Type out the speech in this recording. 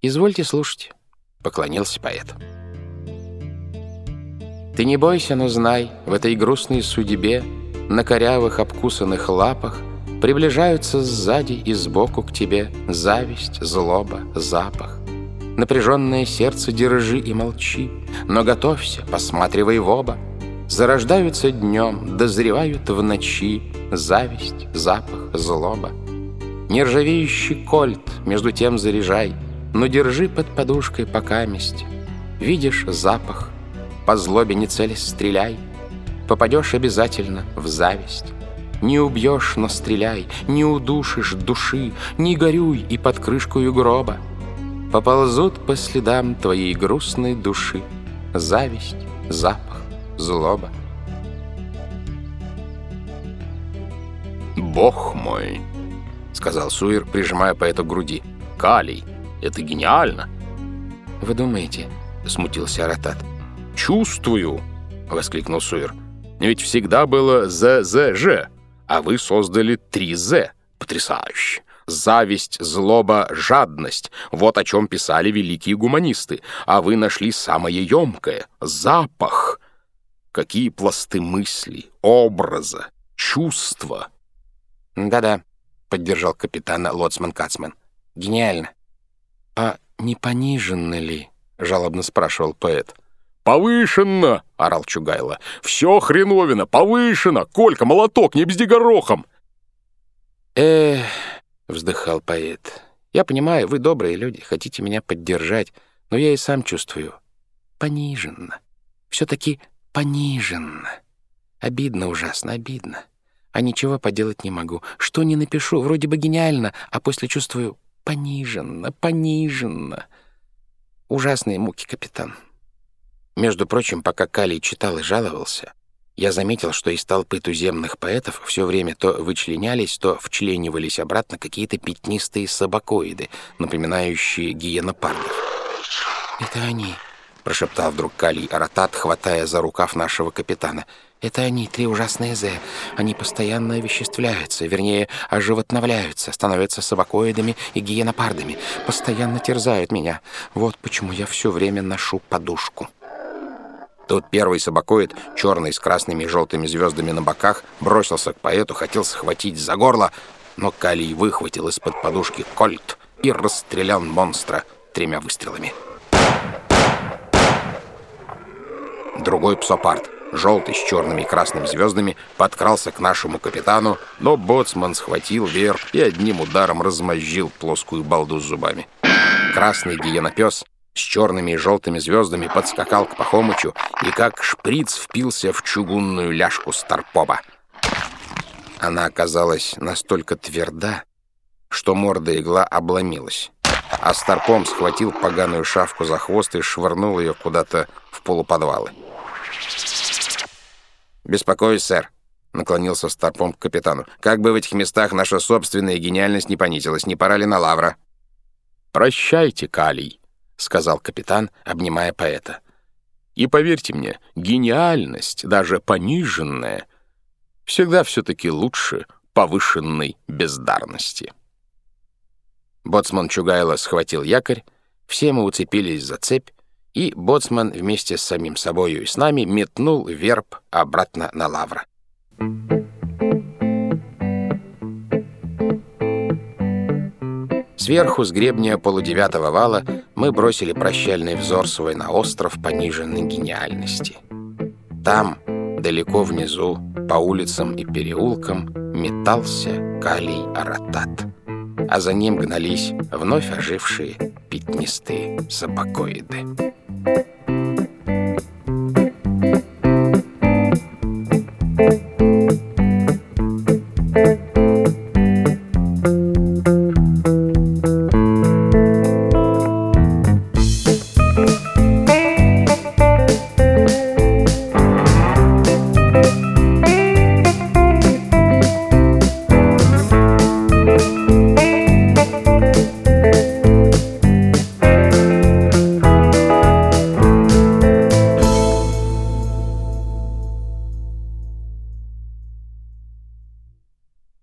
«Извольте слушать», — поклонился поэт. «Ты не бойся, но знай, в этой грустной судьбе на корявых обкусанных лапах приближаются сзади и сбоку к тебе зависть, злоба, запах. Напряженное сердце держи и молчи, но готовься, посматривай в оба. Зарождаются днем, дозревают в ночи зависть, запах, злоба. Нержавеющий кольт между тем заряжай, но держи под подушкой покаместь. Видишь запах, по злобе не целясь стреляй, попадешь обязательно в зависть. Не убьешь, но стреляй, не удушишь души, не горюй и под крышкою гроба. Поползут по следам твоей грустной души зависть, запах, злоба. «Бог мой!» — сказал Суир, прижимая поэта к груди. «Калий, это гениально!» «Вы думаете?» — смутился Аратат. «Чувствую!» — воскликнул Суир. «Ведь всегда было ЗЗЖ, а вы создали три «З». Потрясающе! Зависть, злоба, жадность — вот о чем писали великие гуманисты. А вы нашли самое емкое — запах. Какие пласты мысли, образа, чувства!» «Да-да», — поддержал капитана Лоцман Кацман. «Гениально». «А не пониженно ли?» — жалобно спрашивал поэт. «Повышенно!» — орал Чугайло. «Все хреновина! Повышено! Колька, молоток, не бзди горохом!» «Эх!» — вздыхал поэт. «Я понимаю, вы добрые люди, хотите меня поддержать, но я и сам чувствую. Пониженно. Все-таки пониженно. Обидно ужасно, обидно а ничего поделать не могу. Что не напишу, вроде бы гениально, а после чувствую пониженно, пониженно. Ужасные муки, капитан. Между прочим, пока Калий читал и жаловался, я заметил, что из толпы туземных поэтов все время то вычленялись, то вчленивались обратно какие-то пятнистые собакоиды, напоминающие гиенопардов. «Это они», — прошептал вдруг Калий Аратат, хватая за рукав нашего капитана — это они, три ужасные «З». Они постоянно овеществляются, вернее, оживотновляются, становятся собакоидами и гиенопардами, постоянно терзают меня. Вот почему я все время ношу подушку. Тут первый собакоид, черный с красными и желтыми звездами на боках, бросился к поэту, хотел схватить за горло, но Калий выхватил из-под подушки кольт и расстрелял монстра тремя выстрелами. Другой псопарт — желтый с черными и красными звездами, подкрался к нашему капитану, но боцман схватил веер и одним ударом размозжил плоскую балду с зубами. Красный гиенопес с черными и желтыми звездами подскакал к Пахомычу и как шприц впился в чугунную ляжку Старпоба. Она оказалась настолько тверда, что морда игла обломилась. А Старпом схватил поганую шавку за хвост и швырнул ее куда-то в полуподвалы. «Беспокоюсь, сэр», — наклонился Старпом к капитану. «Как бы в этих местах наша собственная гениальность не понизилась, не пора ли на лавра?» «Прощайте, Калий», — сказал капитан, обнимая поэта. «И поверьте мне, гениальность, даже пониженная, всегда все-таки лучше повышенной бездарности». Боцман Чугайло схватил якорь, все мы уцепились за цепь, и боцман вместе с самим собою и с нами метнул верб обратно на лавра. Сверху, с гребня полудевятого вала, мы бросили прощальный взор свой на остров пониженной гениальности. Там, далеко внизу, по улицам и переулкам, метался калий аратат, а за ним гнались вновь ожившие пятнистые собакоиды.